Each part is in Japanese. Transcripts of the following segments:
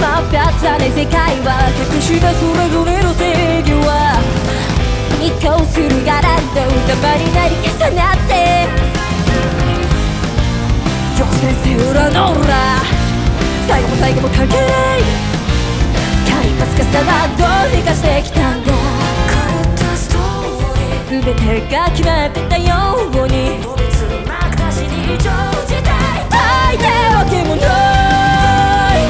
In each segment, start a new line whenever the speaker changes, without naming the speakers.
真っ二つね世界は隠したそれぞれの正義は移行する柄の玉になり重なって女性性裏の裏。最後も最後も関係ない。体罰がさらどうにかしてきたんだ。全てが決まってたように。愛ってわけもない。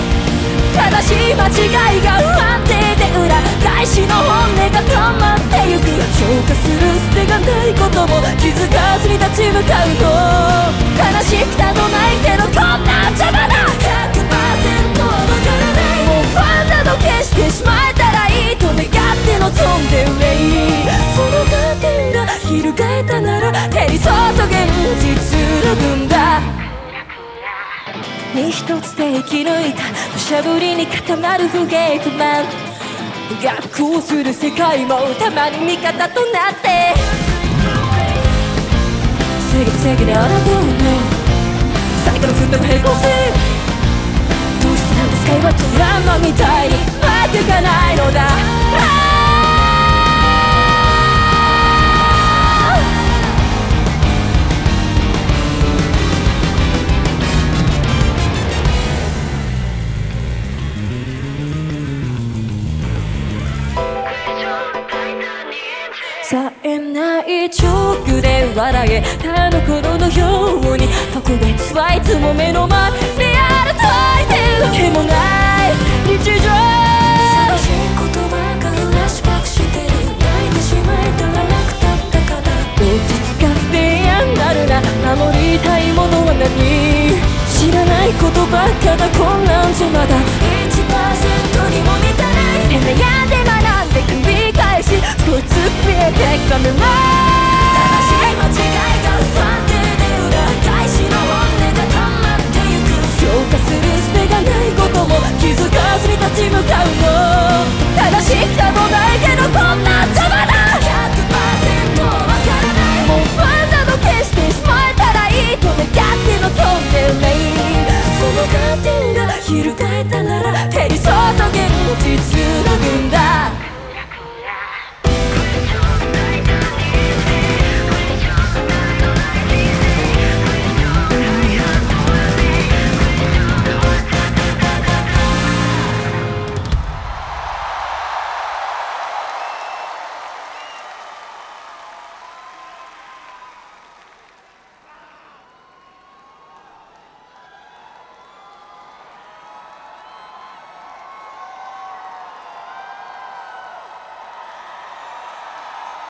正しい間違いが不安定で裏返しの本音が止まってゆく。消化する捨てがないことも気づかずに立ち向かうと。悲しくたど泣いてのこんな邪魔だ100%わからない。もうファンなど消してしまえたらいいと願って望んで上にそのカーテンが翻ったなら照り添うと現実脱ぐんだに一つで生き抜いた土砂降りに固まる不平不満。逆行する世界もたまに味方となって。正義と正義で争うねサイコロ振っても平行線。どうしてなんですか？今ドラマみたいに。うまくい冴えないチョークで笑えたの頃のように特別はいつも目の前リアル解いてるわけもない日常
寂しい言葉がフラッシュバックしてる泣いてしまえたらなくたったかな
落ち着かせてやんなるな守りたいものは何知らないことばっかだ混乱邪魔だ
1%にも満たない
きるか